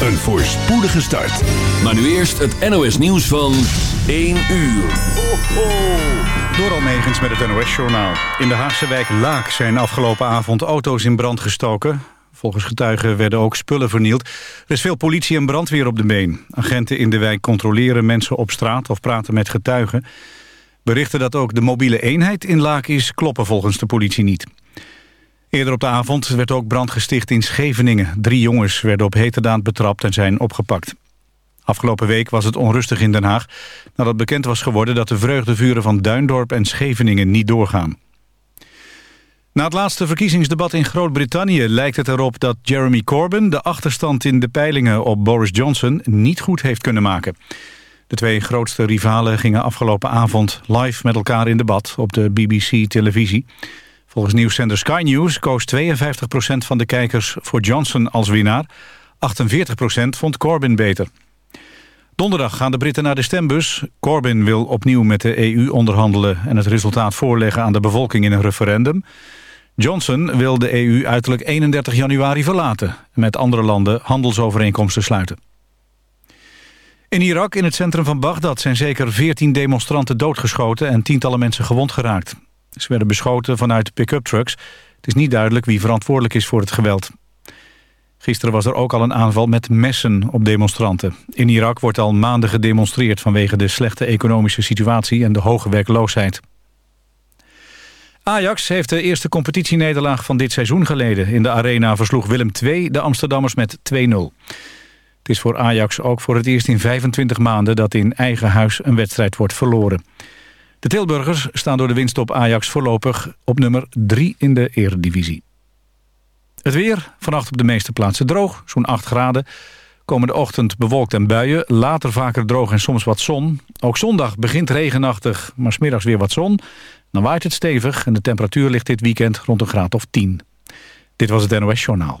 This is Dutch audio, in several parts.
een voorspoedige start. Maar nu eerst het NOS nieuws van 1 uur. Ho, ho. Door Almegens met het NOS-journaal. In de Haagse wijk Laak zijn afgelopen avond auto's in brand gestoken. Volgens getuigen werden ook spullen vernield. Er is veel politie en brandweer op de been. Agenten in de wijk controleren mensen op straat of praten met getuigen. Berichten dat ook de mobiele eenheid in Laak is... kloppen volgens de politie niet. Eerder op de avond werd ook brand gesticht in Scheveningen. Drie jongens werden op heterdaad betrapt en zijn opgepakt. Afgelopen week was het onrustig in Den Haag... nadat bekend was geworden dat de vreugdevuren van Duindorp en Scheveningen niet doorgaan. Na het laatste verkiezingsdebat in Groot-Brittannië lijkt het erop dat Jeremy Corbyn de achterstand in de peilingen op Boris Johnson niet goed heeft kunnen maken. De twee grootste rivalen gingen afgelopen avond live met elkaar in debat op de BBC-televisie. Volgens nieuwszender Sky News koos 52% van de kijkers voor Johnson als winnaar. 48% vond Corbyn beter. Donderdag gaan de Britten naar de stembus. Corbyn wil opnieuw met de EU onderhandelen... en het resultaat voorleggen aan de bevolking in een referendum. Johnson wil de EU uiterlijk 31 januari verlaten... en met andere landen handelsovereenkomsten sluiten. In Irak, in het centrum van Bagdad, zijn zeker 14 demonstranten doodgeschoten... en tientallen mensen gewond geraakt. Ze werden beschoten vanuit pick-up trucks. Het is niet duidelijk wie verantwoordelijk is voor het geweld. Gisteren was er ook al een aanval met messen op demonstranten. In Irak wordt al maanden gedemonstreerd vanwege de slechte economische situatie en de hoge werkloosheid. Ajax heeft de eerste competitienederlaag van dit seizoen geleden. In de arena versloeg Willem II de Amsterdammers met 2-0. Het is voor Ajax ook voor het eerst in 25 maanden dat in eigen huis een wedstrijd wordt verloren. De Tilburgers staan door de winst op Ajax voorlopig op nummer 3 in de eredivisie. Het weer, vannacht op de meeste plaatsen droog, zo'n 8 graden. Komende ochtend bewolkt en buien, later vaker droog en soms wat zon. Ook zondag begint regenachtig, maar smiddags weer wat zon. Dan waait het stevig en de temperatuur ligt dit weekend rond een graad of 10. Dit was het NOS Journaal.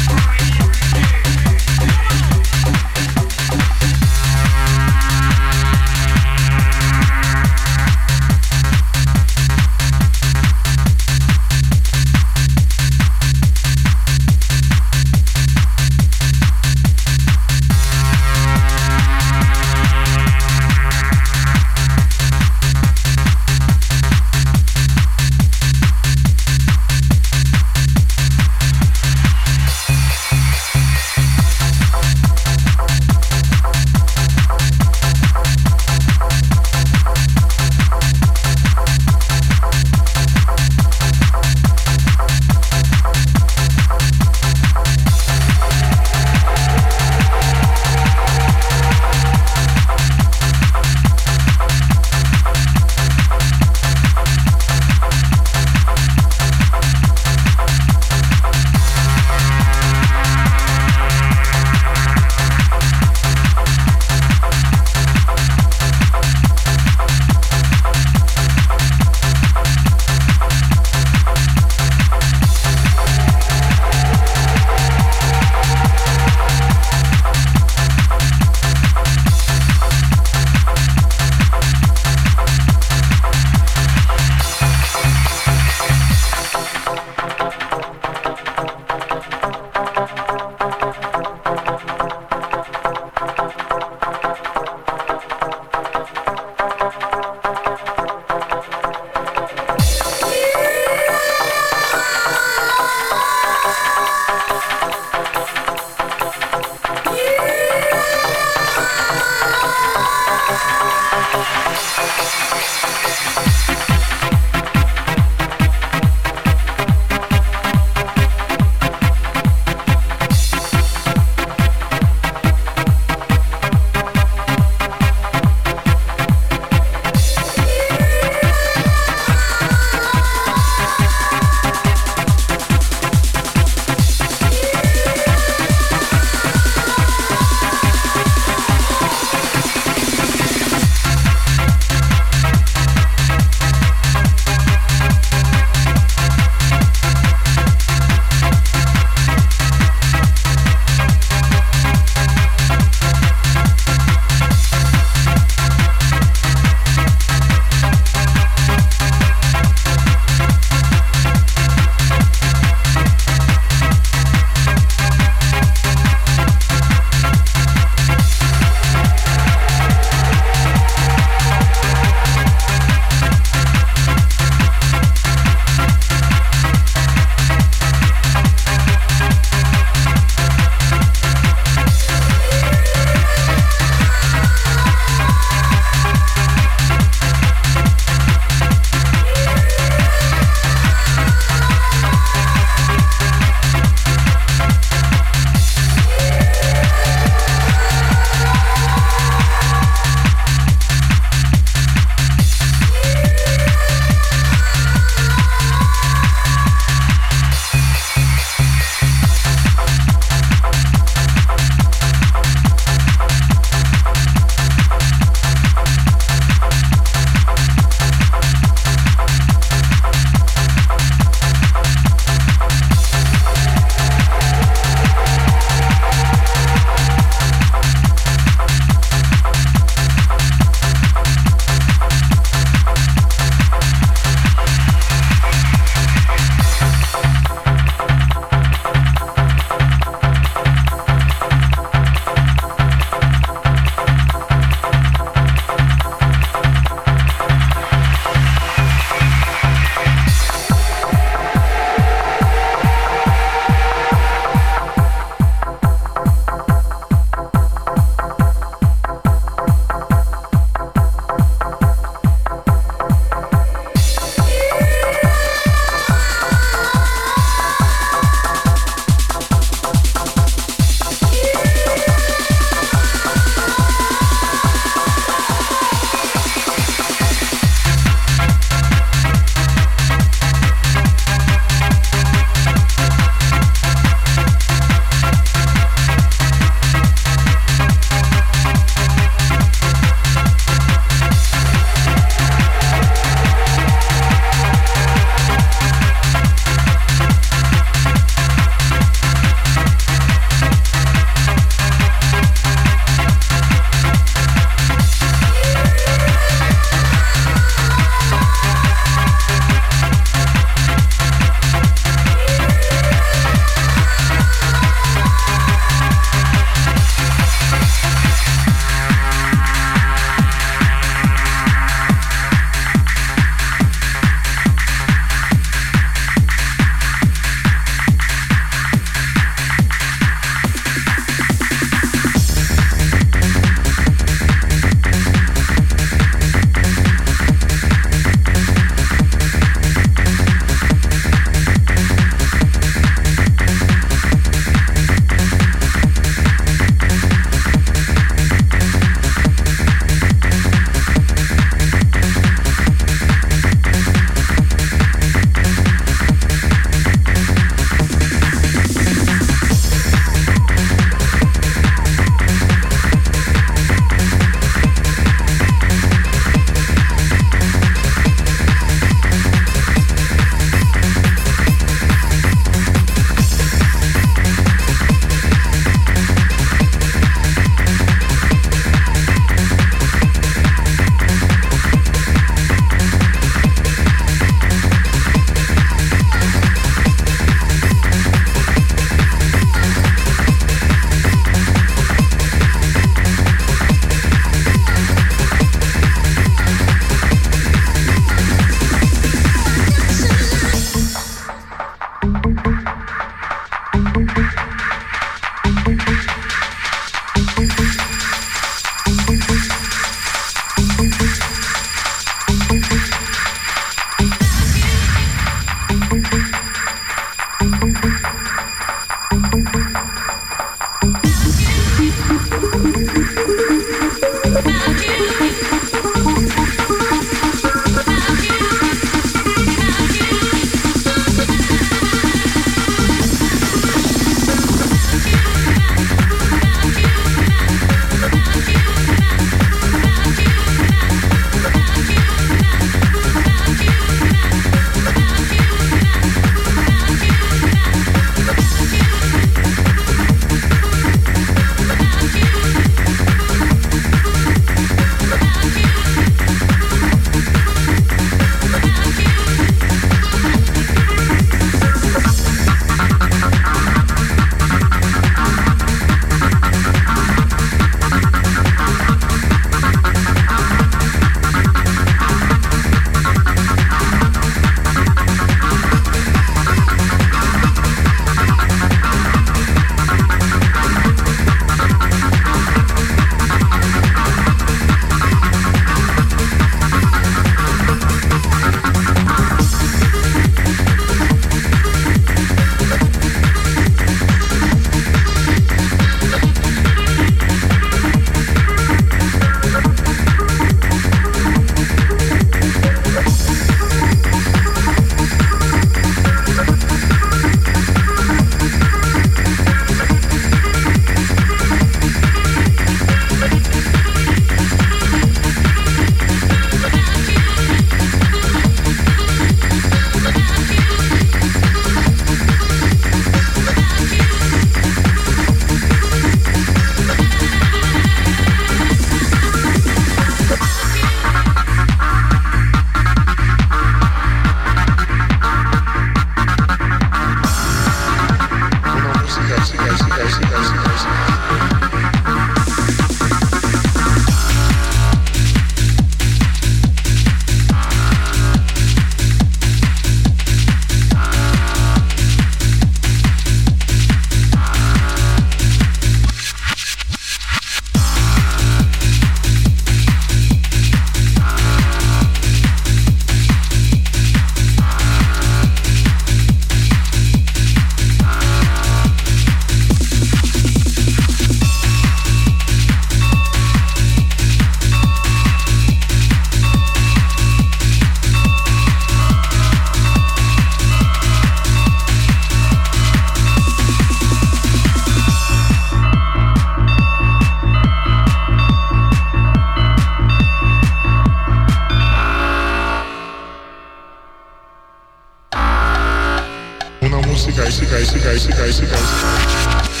música, música, música, música, música.